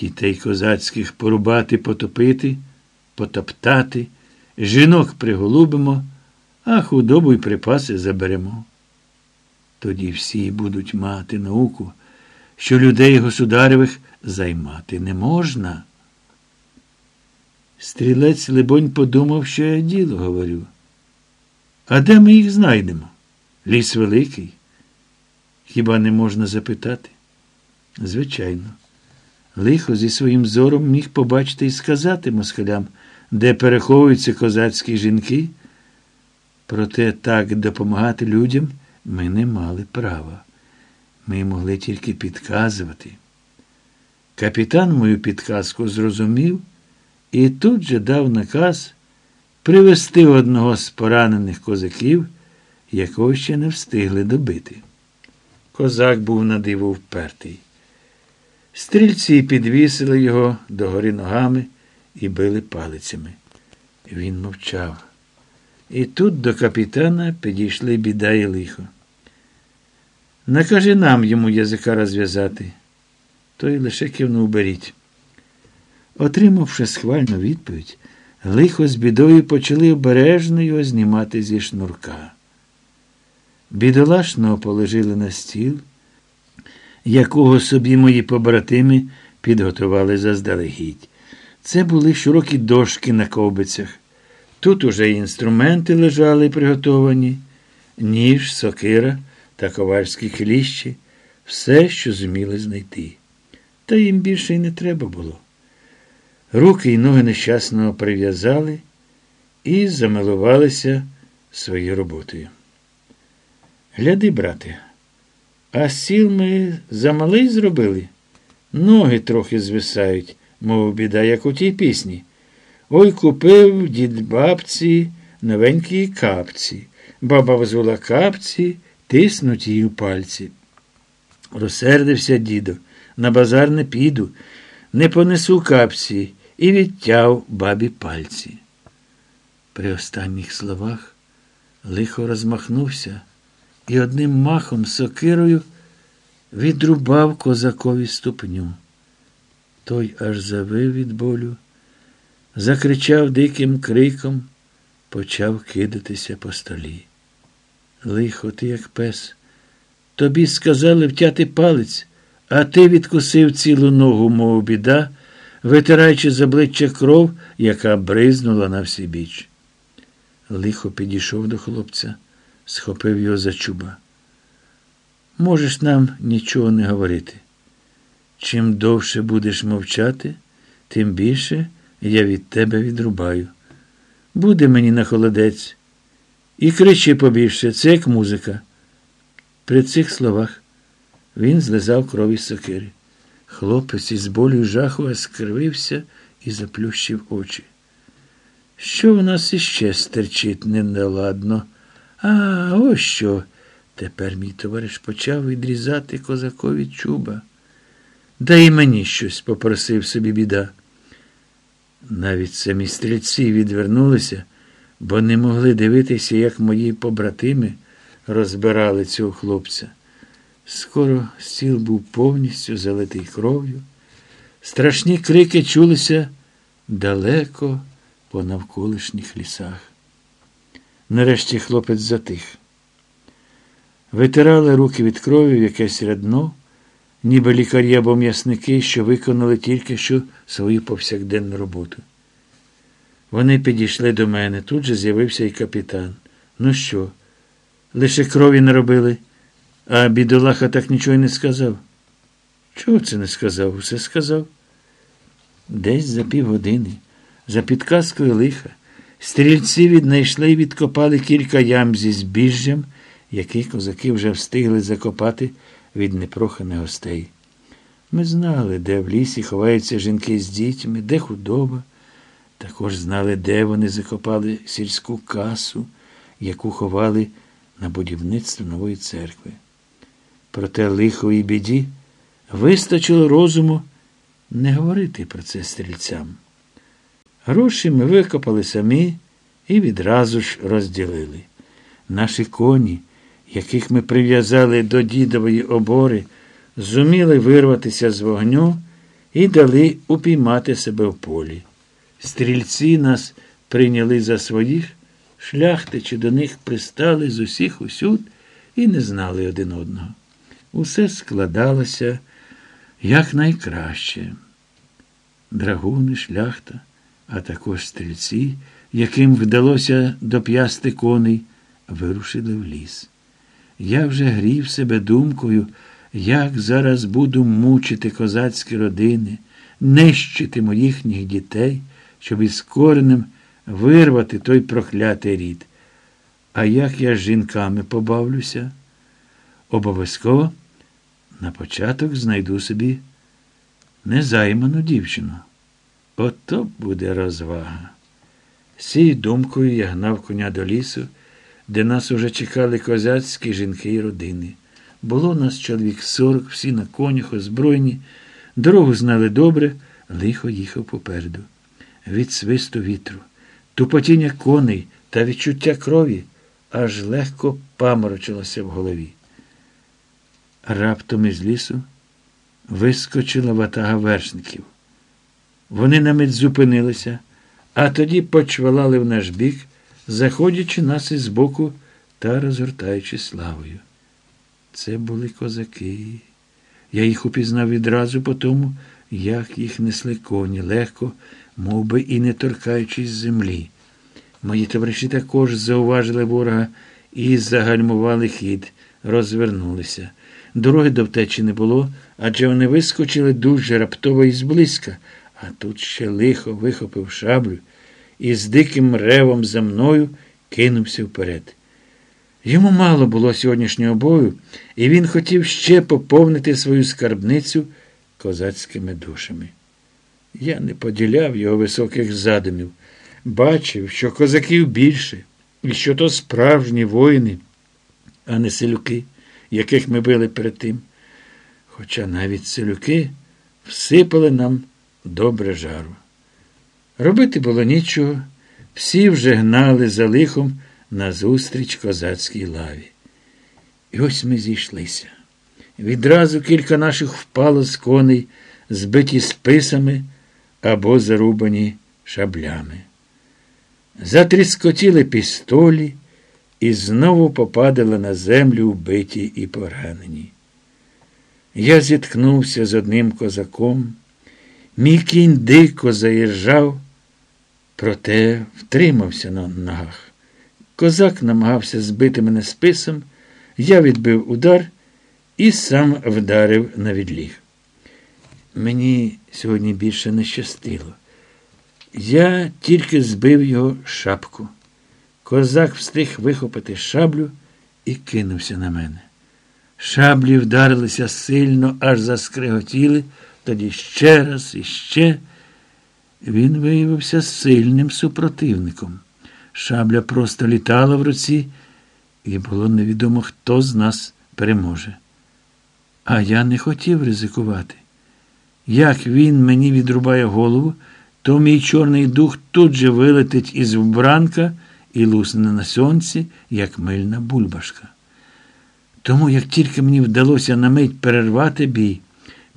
дітей козацьких порубати, потопити, потоптати, жінок приголубимо, а худобу й припаси заберемо. Тоді всі будуть мати науку, що людей государевих займати не можна. Стрілець, либонь, подумав, що я діло говорю. А де ми їх знайдемо? Ліс великий. Хіба не можна запитати? Звичайно. Лихо зі своїм зором міг побачити і сказати москалям, де переховуються козацькі жінки. Проте так допомагати людям ми не мали права. Ми могли тільки підказувати. Капітан мою підказку зрозумів і тут же дав наказ привести одного з поранених козаків, якого ще не встигли добити. Козак був на диво впертий. Стрільці підвісили його догори ногами і били палицями. Він мовчав. І тут до капітана підійшли біда і лихо. Накажи нам йому язика розв'язати. Той лише кивнув беріть. Отримавши схвальну відповідь, лихо з бідою почали обережно його знімати зі шнурка. Бідолашного положили на стіл, якого собі мої побратими підготували заздалегідь. Це були широкі дошки на ковбицях. Тут уже інструменти лежали приготовані, ніж, сокира та ковальські кліщі, все, що зуміли знайти. Та їм більше й не треба було. Руки й ноги нещасного прив'язали і замилувалися своєю роботою. Гляди, брате, а сіл ми замалий зробили. Ноги трохи звисають, мов біда, як у тій пісні. Ой купив дід бабці новенькі капці. Баба взвела капці, тиснуть її у пальці. Розсердився дідо, на базар не піду, не понесу капці і відтяв бабі пальці. При останніх словах лихо розмахнувся і одним махом сокирою відрубав козакові ступню. Той аж завив від болю, закричав диким криком, почав кидатися по столі. Лихо, ти, як пес, тобі сказали втяти палець, а ти відкусив цілу ногу, мов біда, витираючи з обличчя кров, яка бризнула на всі біч. Лихо підійшов до хлопця, схопив його за чуба. Можеш нам нічого не говорити. Чим довше будеш мовчати, тим більше я від тебе відрубаю. Буде мені на холодець. І кричи побільше, це як музика. При цих словах він злизав крові сокири. Хлопець із болю жаху скривився і заплющив очі. Що в нас іще стерчить неналадно? А, ось що. Тепер мій товариш почав відрізати козакові чуба. Дай мені щось, попросив собі біда. Навіть самі стрільці відвернулися, бо не могли дивитися, як мої побратими розбирали цього хлопця. Скоро стіл був повністю залитий кров'ю. Страшні крики чулися далеко по навколишніх лісах. Нарешті хлопець затих. Витирали руки від крові в якесь рядно, ніби лікарі або м'ясники, що виконали тільки що свою повсякденну роботу. Вони підійшли до мене. Тут же з'явився і капітан. Ну що, лише крові не робили, а бідолаха так нічого не сказав. Чого це не сказав? Усе сказав. Десь за півгодини, за підказкою лиха, стрільці віднайшли і відкопали кілька ям зі збіжжям, які козаки вже встигли закопати від непроханих гостей. Ми знали, де в лісі ховаються жінки з дітьми, де худоба. Також знали, де вони закопали сільську касу, яку ховали на будівництво нової церкви. Проте лиховій біді вистачило розуму не говорити про це стрільцям. Гроші ми викопали самі і відразу ж розділили. Наші коні, яких ми прив'язали до дідової обори, зуміли вирватися з вогню і дали упіймати себе в полі. Стрільці нас прийняли за своїх, шляхтичі до них пристали з усіх усюд і не знали один одного. Усе складалося якнайкраще. Драгуни, шляхта, а також стрільці, яким вдалося доп'ясти коней, вирушили в ліс. Я вже грів себе думкою, як зараз буду мучити козацькі родини, нищити моїхніх дітей, щоб із коренем вирвати той проклятий рід. А як я з жінками побавлюся? Обов'язково на початок знайду собі незайману дівчину. Ото буде розвага. З думкою я гнав коня до лісу, де нас уже чекали козацькі жінки і родини. Було нас чоловік сорок, всі на конях, озброєні. Дорогу знали добре, лихо їхав попереду. Від свисту вітру, тупотіння коней та відчуття крові аж легко паморочилося в голові. Раптом із лісу вискочила ватага вершників. Вони на мить зупинилися, а тоді почвалали в наш бік, заходячи нас із боку та розгортаючи славою. Це були козаки. Я їх упізнав відразу по тому, як їх несли коні легко, мов би і не торкаючись землі. Мої товариші також зауважили ворога і загальмували хід, розвернулися. Дороги до втечі не було, адже вони вискочили дуже раптово і зблизька, а тут ще лихо вихопив шаблю і з диким ревом за мною кинувся вперед. Йому мало було сьогоднішнього бою, і він хотів ще поповнити свою скарбницю козацькими душами. Я не поділяв його високих задумів, бачив, що козаків більше, і що то справжні воїни, а не селюки, яких ми били перед тим. Хоча навіть селюки всипали нам добре жару. Робити було нічого, всі вже гнали за лихом назустріч козацькій лаві. І ось ми зійшлися. Відразу кілька наших впало з коней, збиті списами або зарубані шаблями. Затріскотіли пістолі і знову попадали на землю вбиті і поранені. Я зіткнувся з одним козаком, мій кінь дико заїжджав, проте втримався на ногах. Козак намагався збити мене списом, я відбив удар і сам вдарив на відліг. Мені сьогодні більше не щастило. Я тільки збив його шапку. Козак встиг вихопити шаблю і кинувся на мене. Шаблі вдарилися сильно, аж заскриготіли, тоді ще раз і ще. Він виявився сильним супротивником. Шабля просто літала в руці, і було невідомо, хто з нас переможе. А я не хотів ризикувати. Як він мені відрубає голову, то мій чорний дух тут же вилетить із вбранка і лусне на сонці, як мильна бульбашка. Тому, як тільки мені вдалося на мить перервати бій,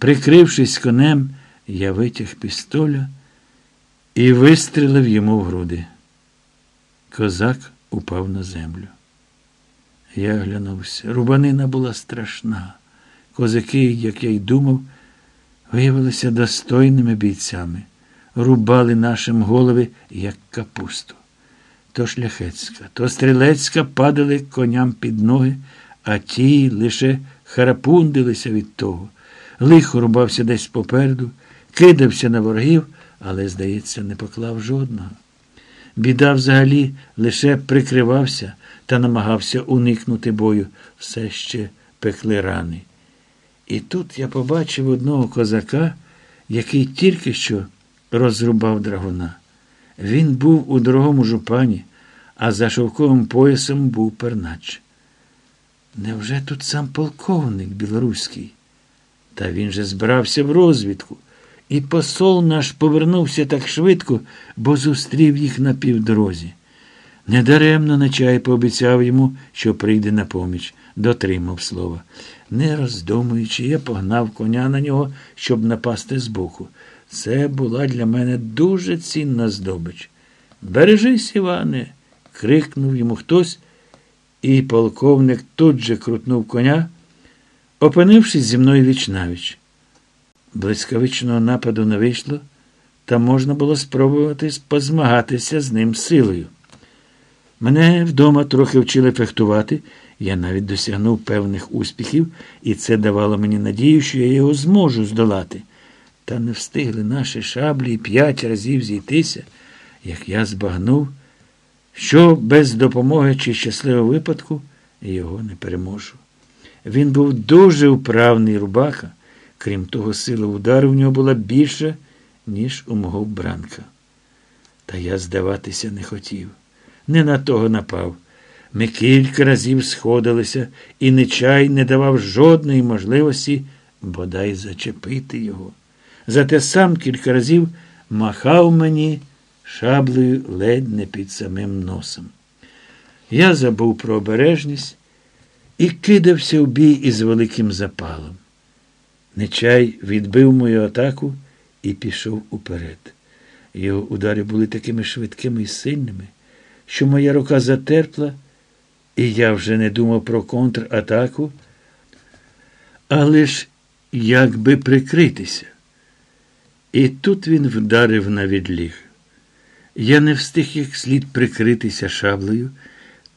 прикрившись конем, я витяг пістоля і вистрілив йому в груди. Козак упав на землю. Я оглянувся. Рубанина була страшна. Козаки, як я й думав, виявилися достойними бійцями, рубали нашим голови, як капусту. То шляхецька, то стрілецька падали коням під ноги, а ті лише харапундилися від того. Лихо рубався десь попереду, кидався на ворогів, але, здається, не поклав жодного. Біда взагалі лише прикривався та намагався уникнути бою, все ще пекли рани. І тут я побачив одного козака, який тільки що розрубав драгуна. Він був у дорогому жупані, а за шовковим поясом був пернач. Невже тут сам полковник білоруський? Та він же збирався в розвідку. І посол наш повернувся так швидко, бо зустрів їх на півдорозі. Недаремно Нечай пообіцяв йому, що прийде на поміч, дотримав слова. Не роздумуючи, я погнав коня на нього, щоб напасти збоку. Це була для мене дуже цінна здобич. Бережись, Іване. крикнув йому хтось, і полковник тут же крутнув коня, опинившись зі мною вічнавіч. Блискавичного нападу не вийшло, та можна було спробувати позмагатися з ним силою. Мене вдома трохи вчили фехтувати, я навіть досягнув певних успіхів, і це давало мені надію, що я його зможу здолати. Та не встигли наші шаблі п'ять разів зійтися, як я збагнув, що без допомоги чи щасливого випадку його не переможу. Він був дуже вправний рубака, крім того, сила удару в нього була більша, ніж у мого бранка. Та я здаватися не хотів, не на того напав. Ми кілька разів сходилися, і нечай не давав жодної можливості бодай зачепити його. Зате сам кілька разів махав мені шаблею ледь не під самим носом. Я забув про обережність і кидався в бій із великим запалом. Нечай відбив мою атаку і пішов уперед. Його удари були такими швидкими і сильними, що моя рука затерпла, і я вже не думав про контратаку, але ж як би прикритися. І тут він вдарив на відліг. Я не встиг як слід прикритися шаблею,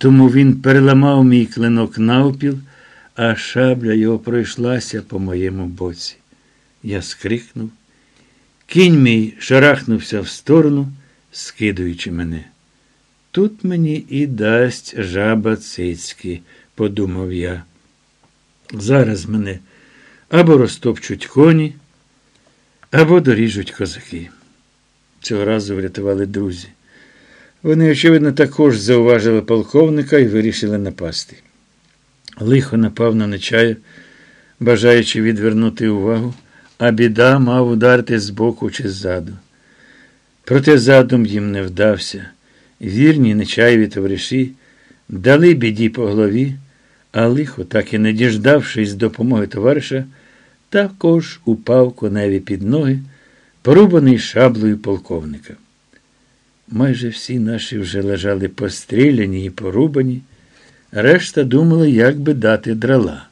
тому він переламав мій клинок навпіл, а шабля його пройшлася по моєму боці. Я скрикнув. Кінь мій шарахнувся в сторону, скидуючи мене. Тут мені і дасть жаба цицьки, подумав я. Зараз мене або розтопчуть коні, або доріжуть козаки. Цього разу врятували друзі. Вони, очевидно, також зауважили полковника і вирішили напасти. Лихо напав на нечаю, бажаючи відвернути увагу, а біда мав ударити збоку чи ззаду. Проте задум їм не вдався. Вірні нечаєві товариші дали біді по голові, а лихо, так і не діждавшись допомоги товариша, також упав коневі під ноги, порубаний шаблею полковника. Майже всі наші вже лежали постріляні і порубані, решта думали, як би дати драла.